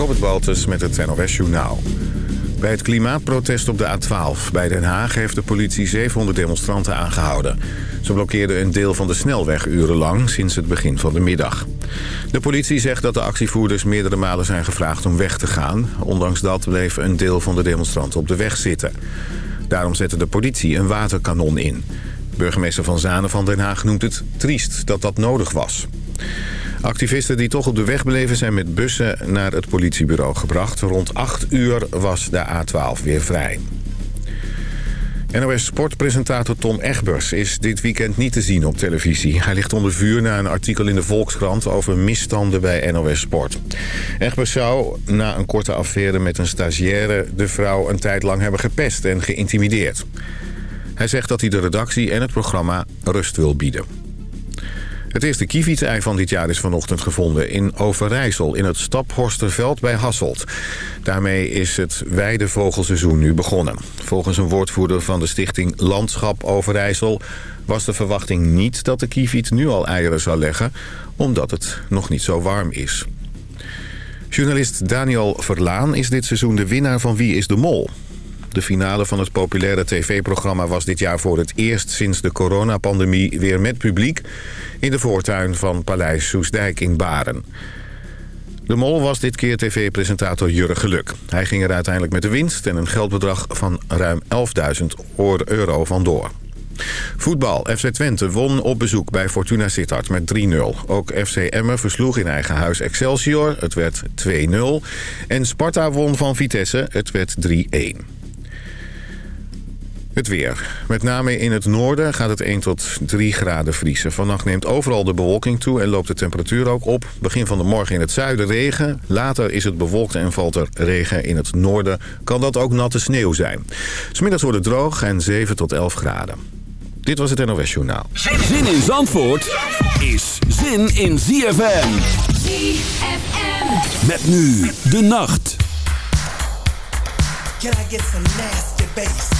Robert Baltus met het NOS Journaal. Bij het klimaatprotest op de A12 bij Den Haag heeft de politie 700 demonstranten aangehouden. Ze blokkeerden een deel van de snelweg urenlang sinds het begin van de middag. De politie zegt dat de actievoerders meerdere malen zijn gevraagd om weg te gaan. Ondanks dat bleef een deel van de demonstranten op de weg zitten. Daarom zette de politie een waterkanon in. Burgemeester Van Zanen van Den Haag noemt het triest dat dat nodig was. Activisten die toch op de weg bleven zijn met bussen naar het politiebureau gebracht. Rond 8 uur was de A12 weer vrij. NOS-sportpresentator Tom Egbers is dit weekend niet te zien op televisie. Hij ligt onder vuur na een artikel in de Volkskrant over misstanden bij NOS Sport. Egbers zou na een korte affaire met een stagiaire de vrouw een tijd lang hebben gepest en geïntimideerd. Hij zegt dat hij de redactie en het programma rust wil bieden. Het eerste kievitsei van dit jaar is vanochtend gevonden in Overijssel... in het Staphorsterveld bij Hasselt. Daarmee is het weidevogelseizoen nu begonnen. Volgens een woordvoerder van de stichting Landschap Overijssel... was de verwachting niet dat de kieviet nu al eieren zou leggen... omdat het nog niet zo warm is. Journalist Daniel Verlaan is dit seizoen de winnaar van Wie is de Mol... De finale van het populaire tv-programma was dit jaar voor het eerst sinds de coronapandemie weer met publiek in de voortuin van Paleis Soesdijk in Baren. De mol was dit keer tv-presentator Jurre Geluk. Hij ging er uiteindelijk met de winst en een geldbedrag van ruim 11.000 euro vandoor. Voetbal. FC Twente won op bezoek bij Fortuna Sittard met 3-0. Ook FC Emmen versloeg in eigen huis Excelsior. Het werd 2-0. En Sparta won van Vitesse. Het werd 3-1. Het weer. Met name in het noorden gaat het 1 tot 3 graden vriezen. Vannacht neemt overal de bewolking toe en loopt de temperatuur ook op. Begin van de morgen in het zuiden regen. Later is het bewolkt en valt er regen in het noorden. Kan dat ook natte sneeuw zijn. Smiddags wordt het droog en 7 tot 11 graden. Dit was het NOS Journaal. Zin in Zandvoort is zin in ZFM. ZFM. Met nu de nacht. Can I get some nasty bass?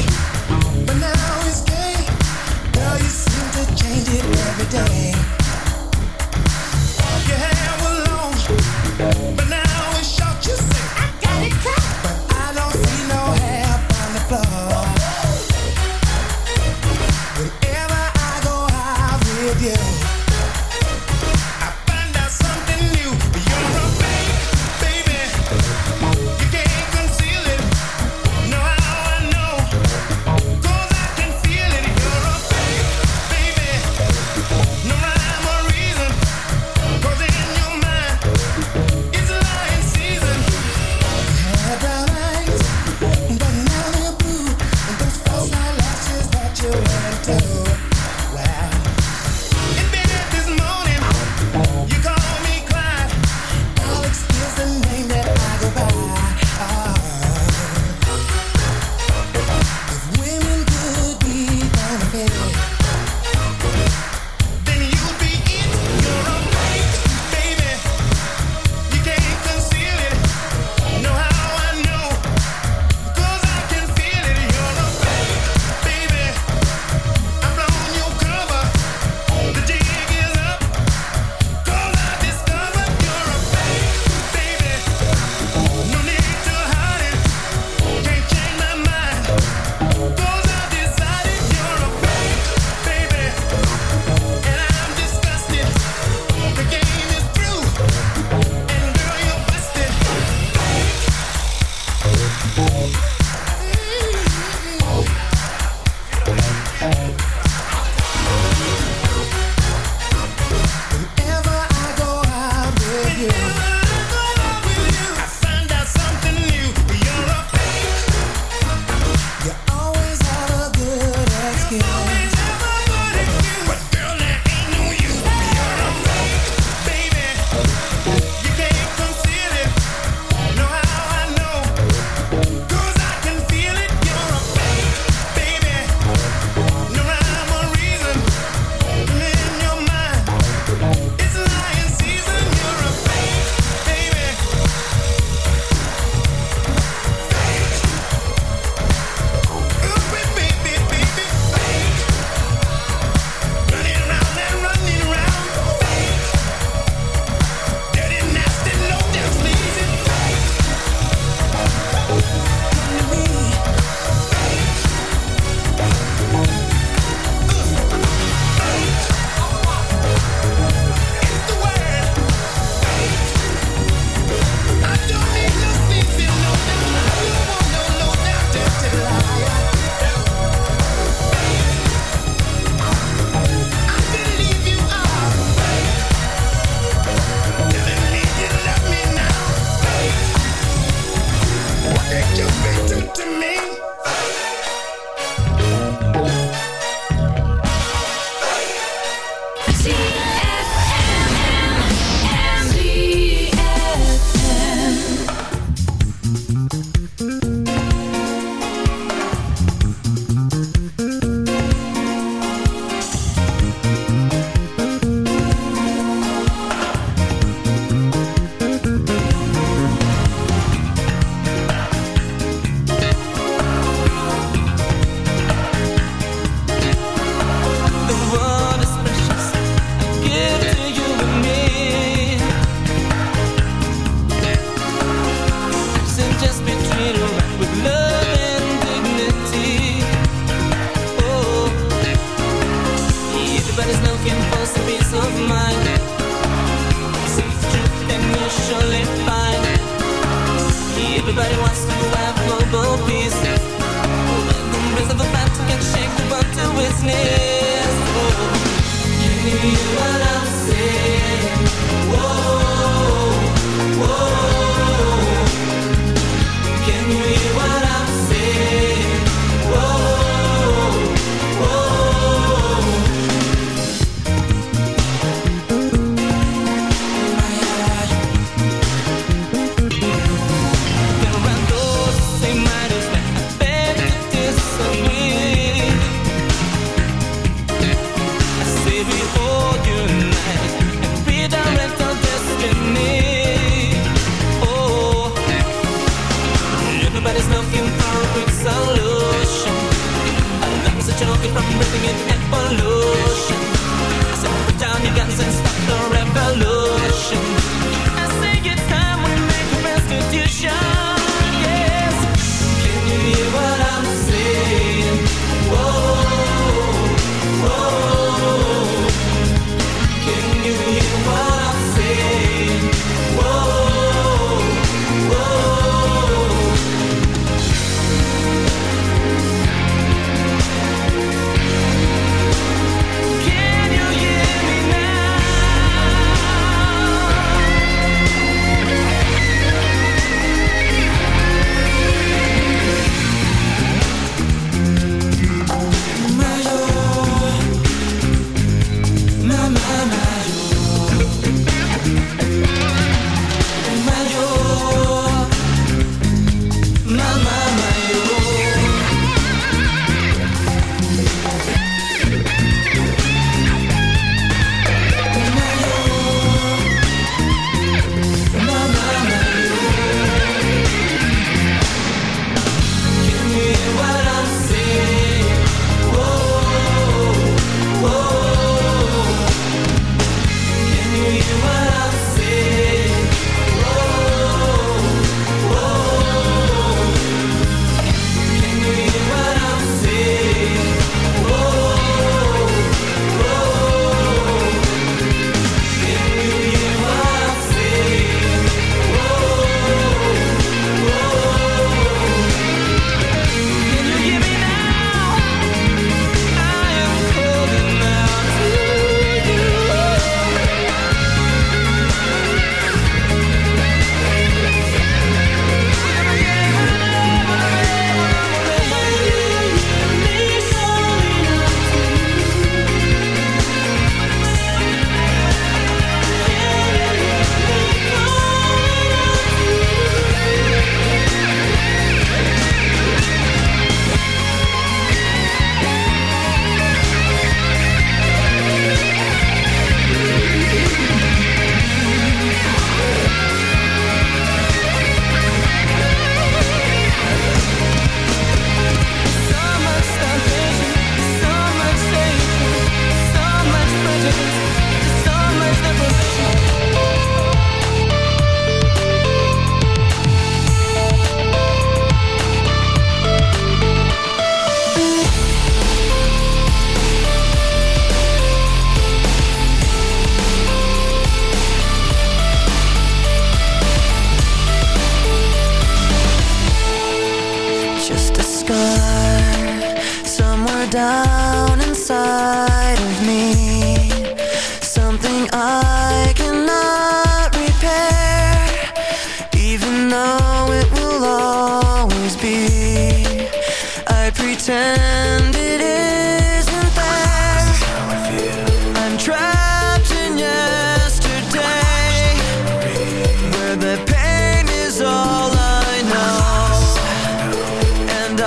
day.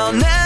I'll never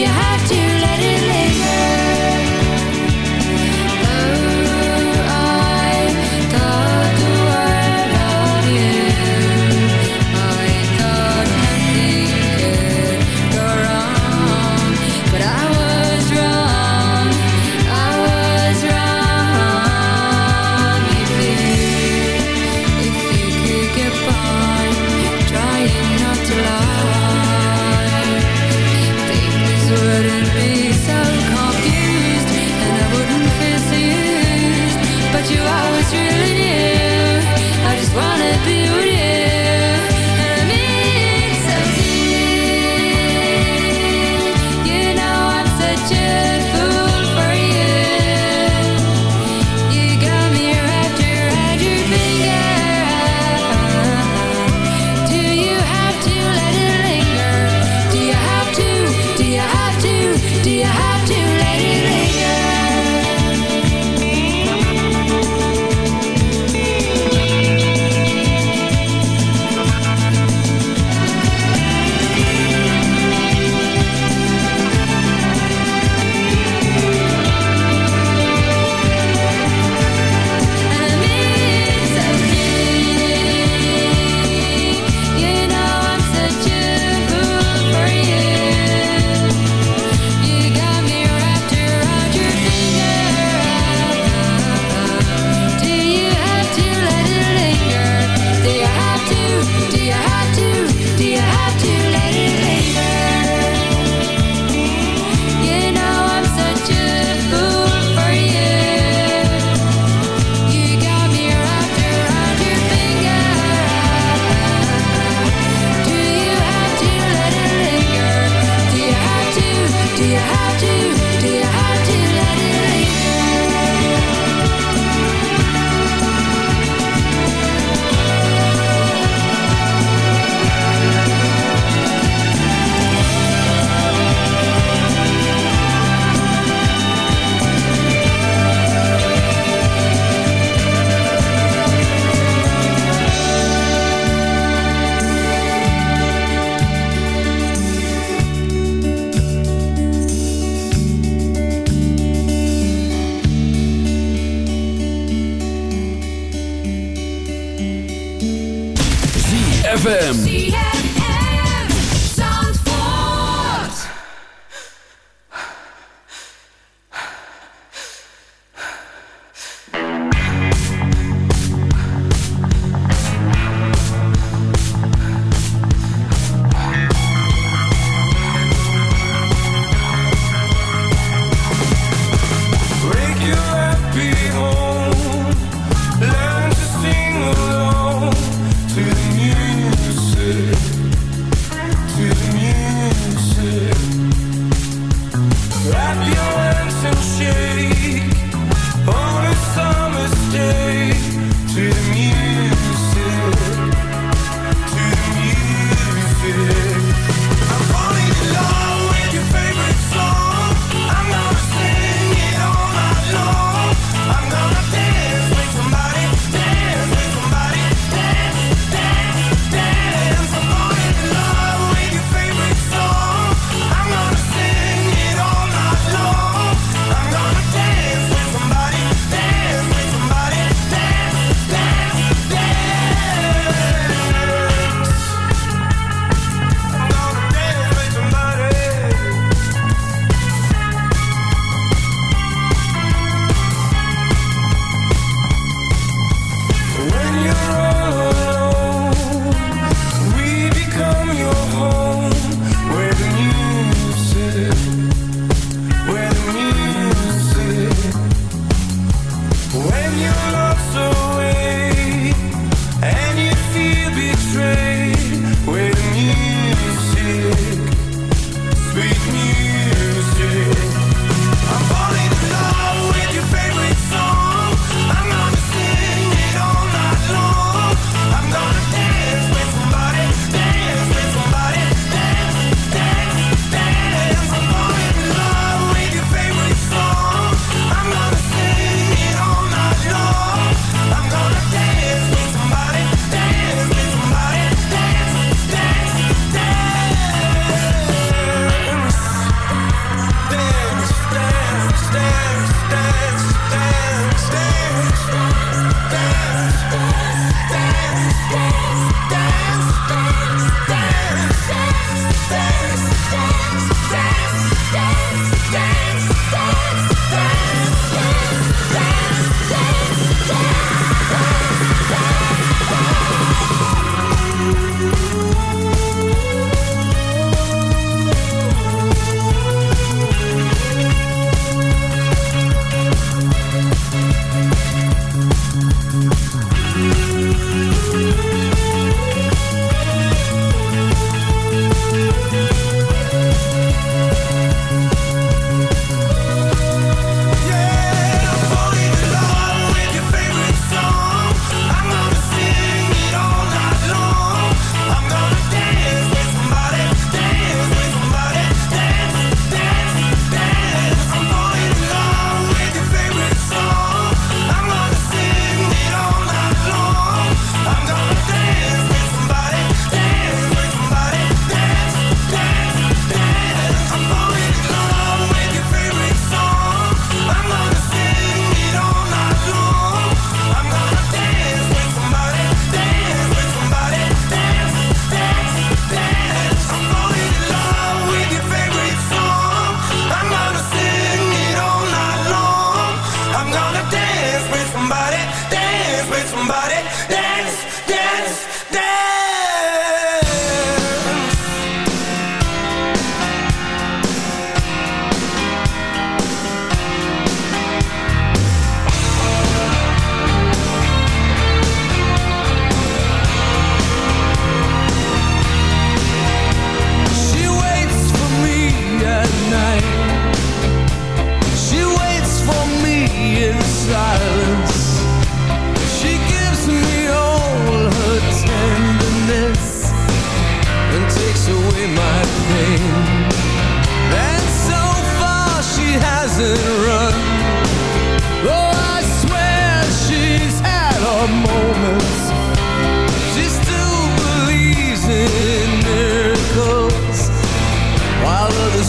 you have to Mm-hmm.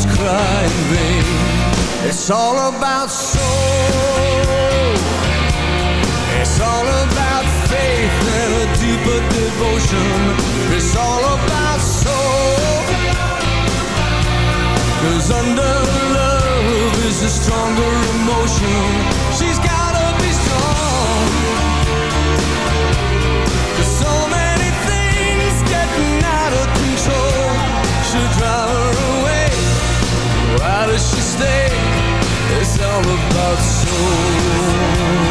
just cry in vain It's all about soul. It's all about faith and a deeper devotion. It's all about soul. Cause under all about soul.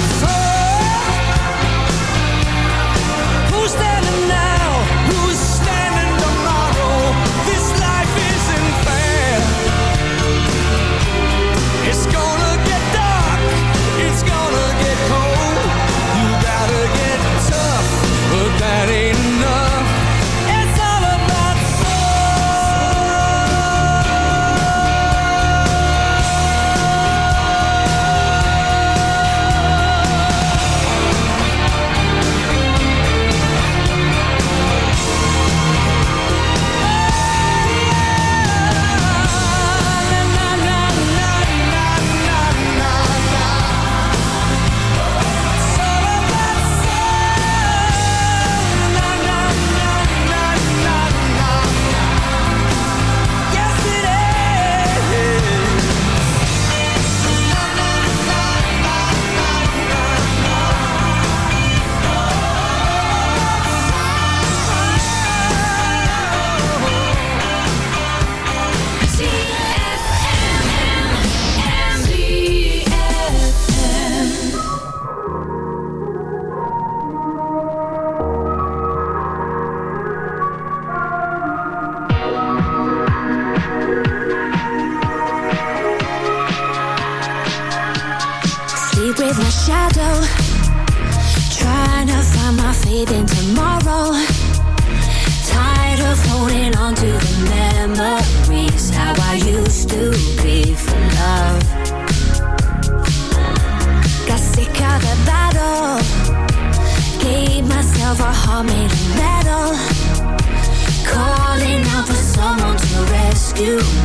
you.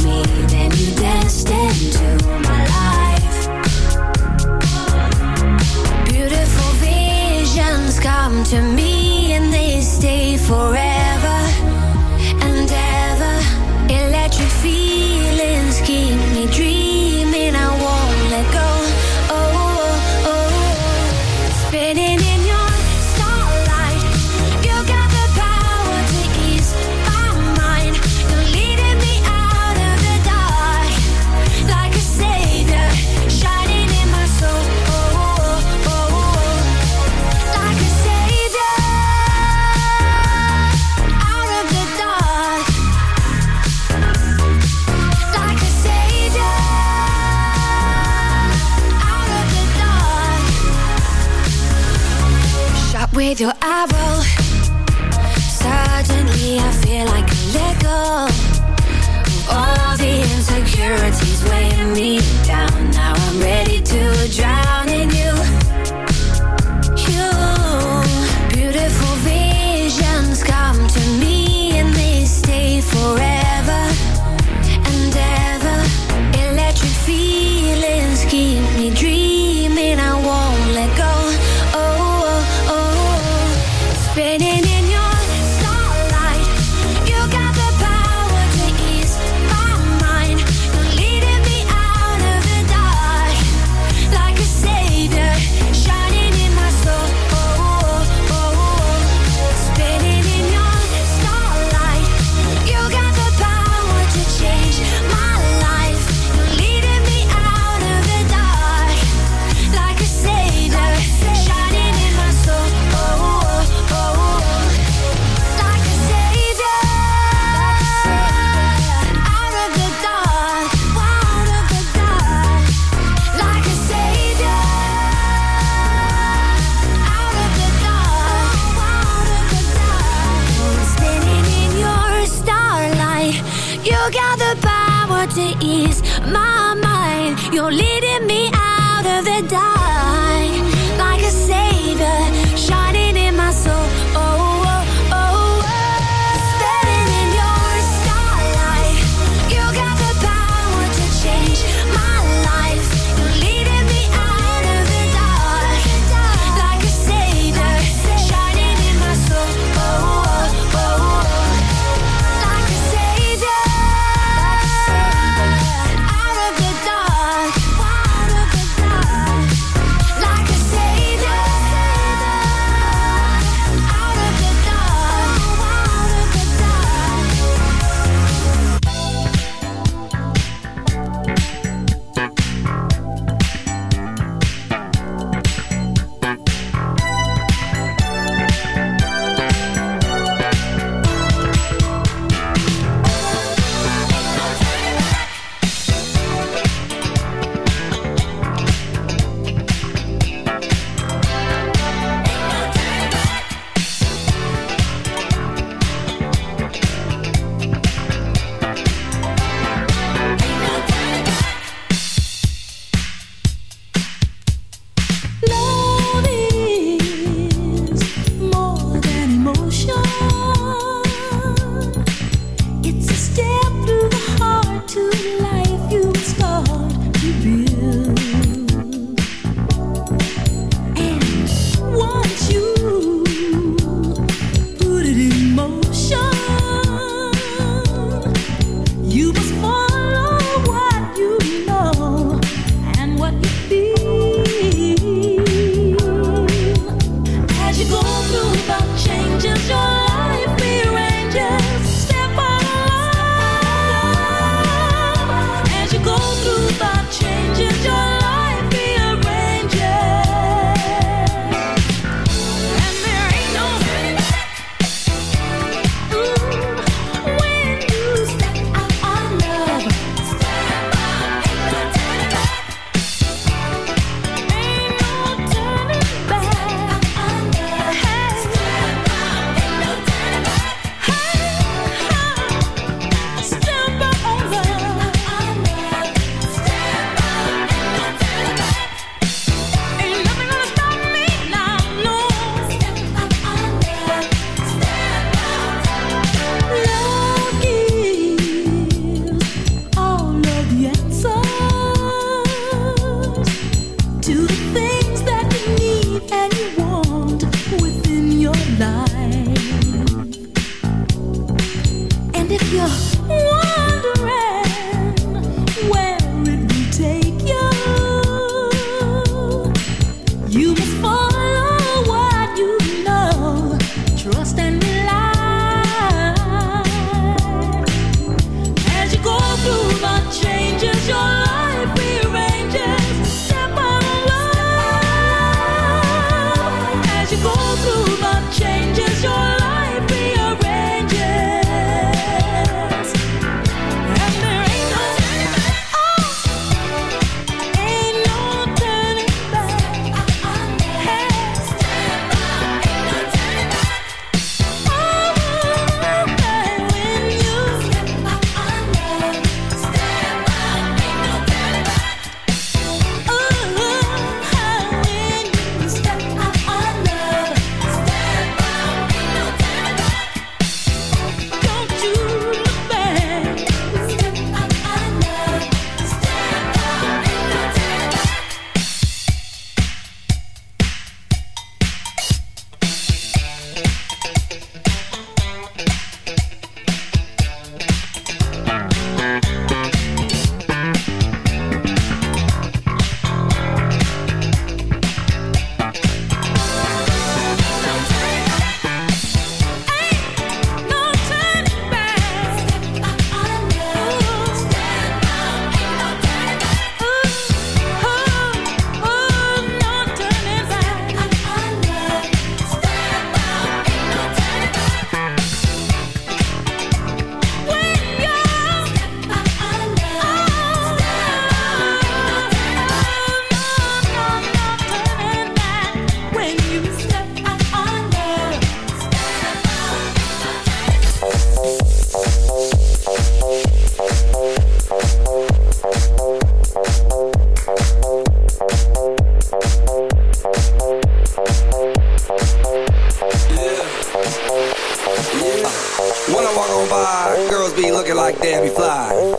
Like Debbie Fly.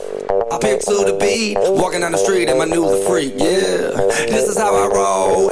I pimp to the beat, walking down the street in my new the freak, yeah. This is how I roll,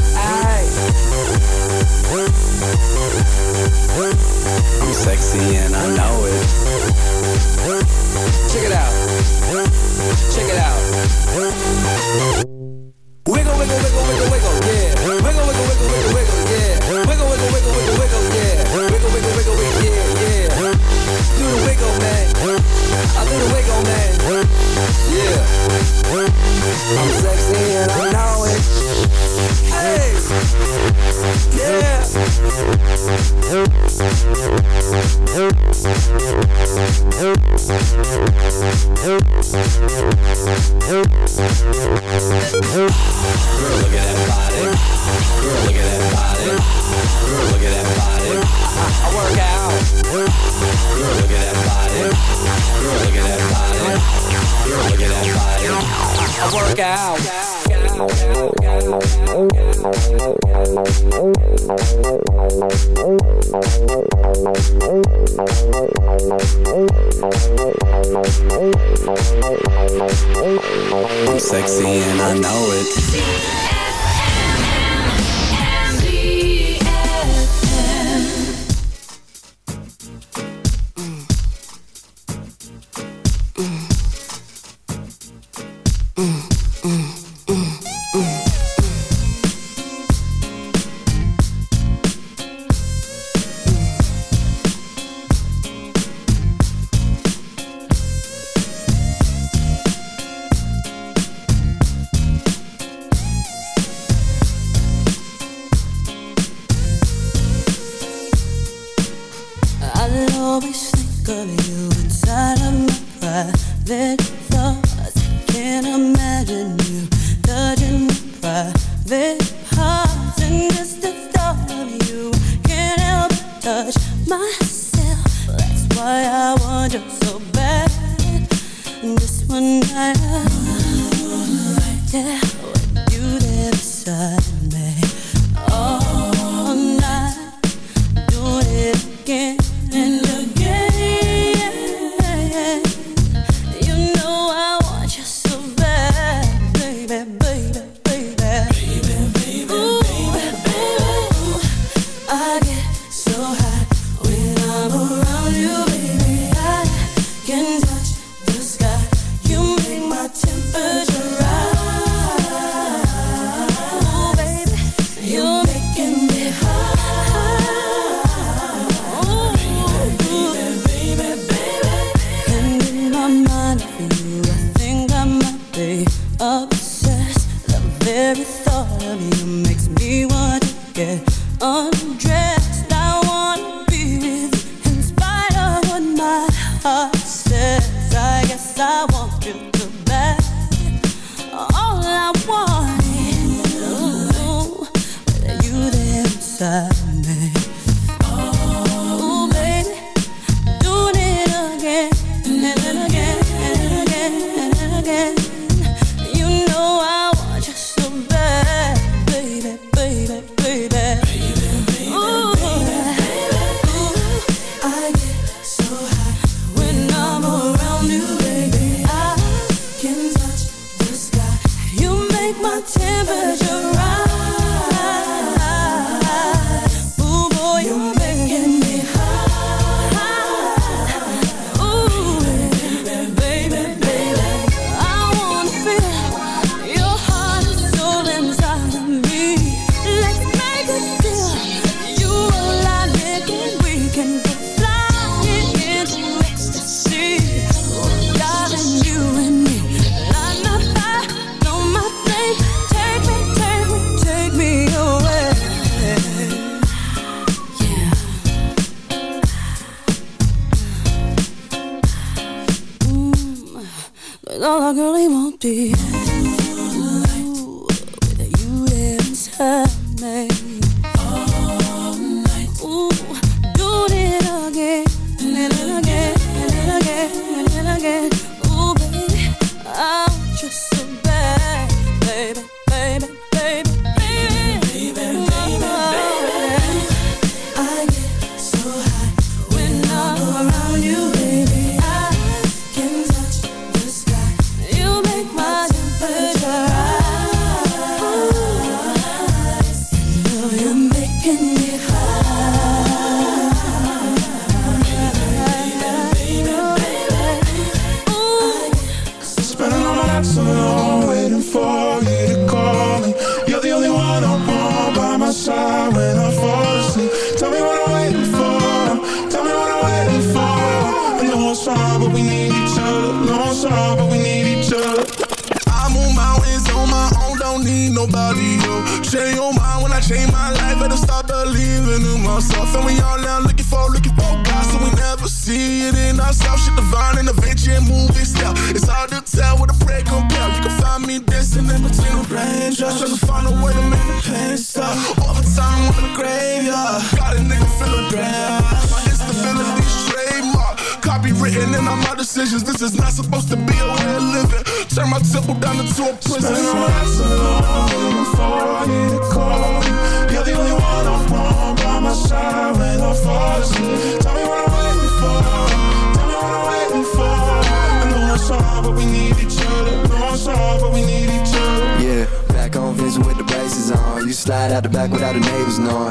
it. decisions. This is not supposed to be a way of living. Turn my temple down into a prison. Spend my life so long before I get a call. You're the only one I want by my side when I fall asleep. Tell me what I'm waiting for. Tell me what I'm waiting for. I know it's hard, but we need each other. Know it's hard, but we need each other. Yeah, back on Vince with the braces on. You slide out the back without the neighbors knowing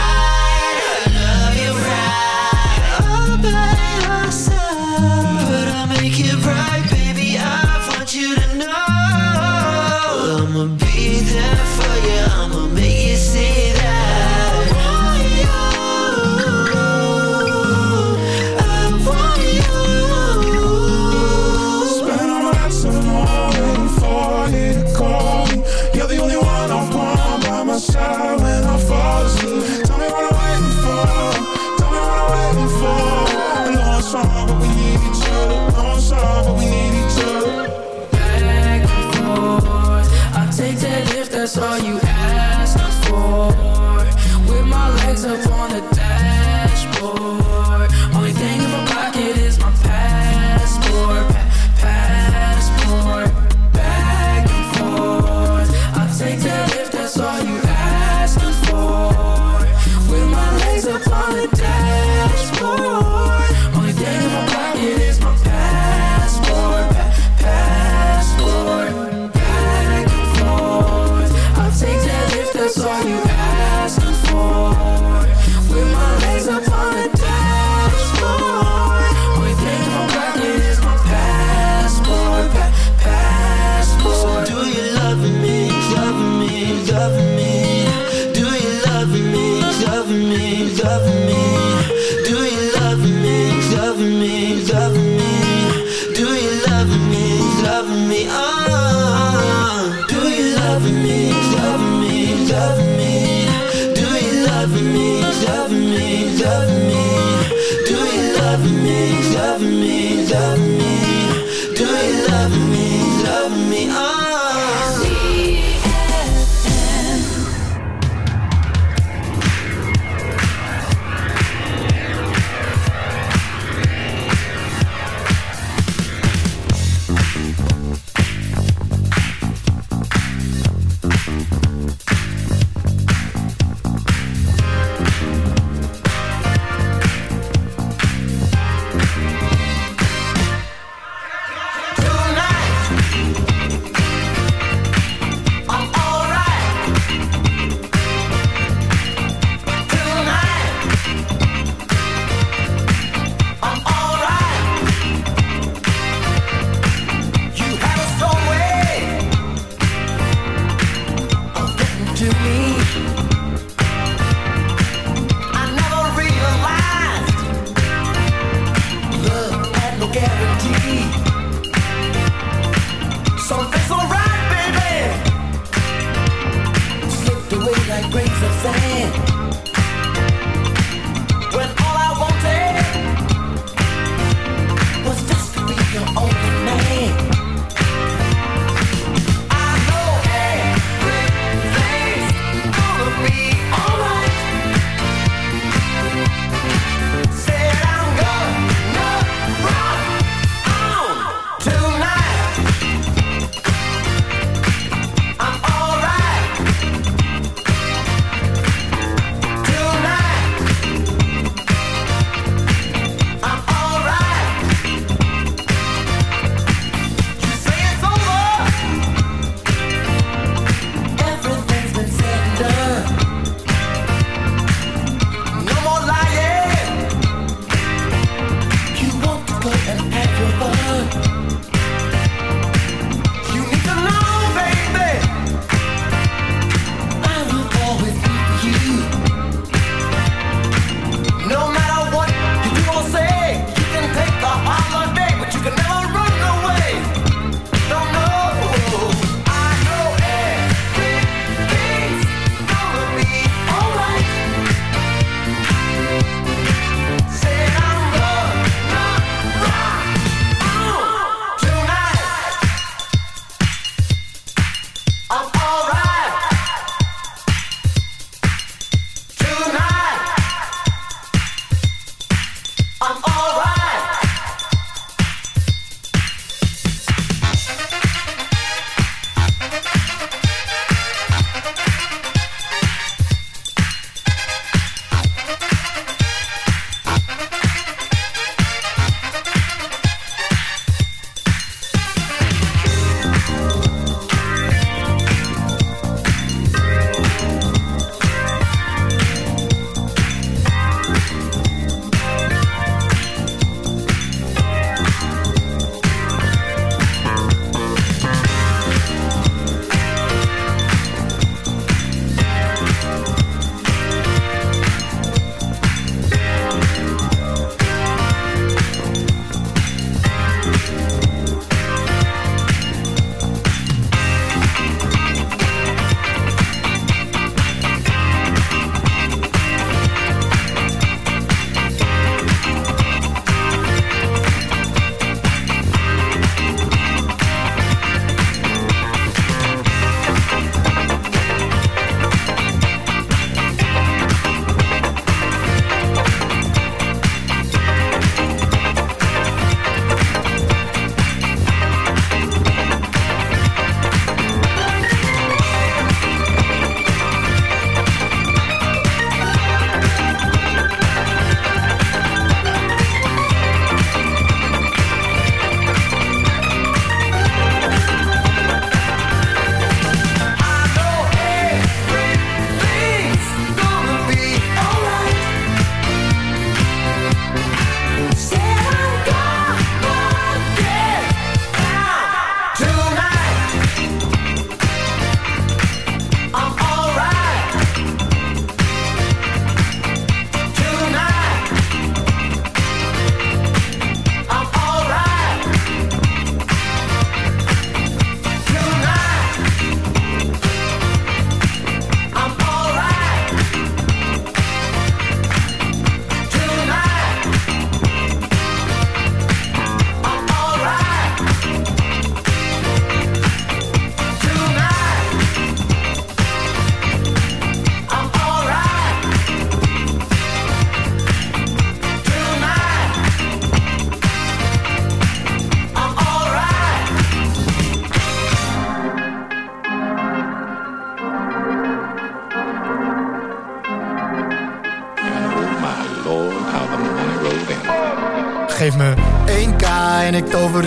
I'm amazing.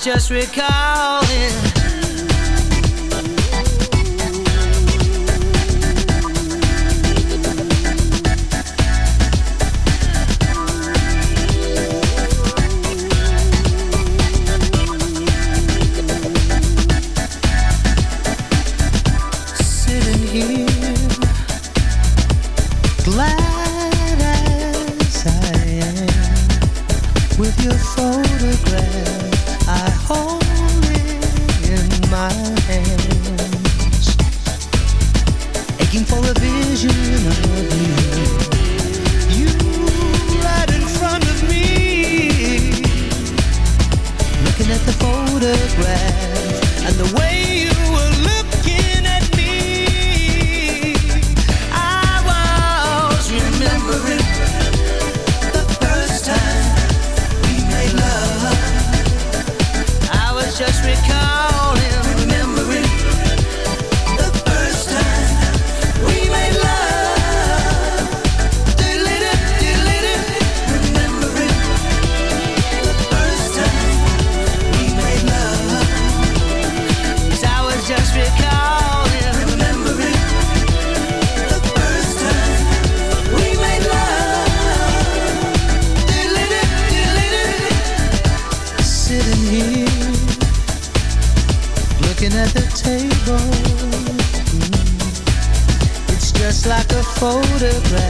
just recalling. Sitting here glad as I am with your photograph photograph and the way you were photograph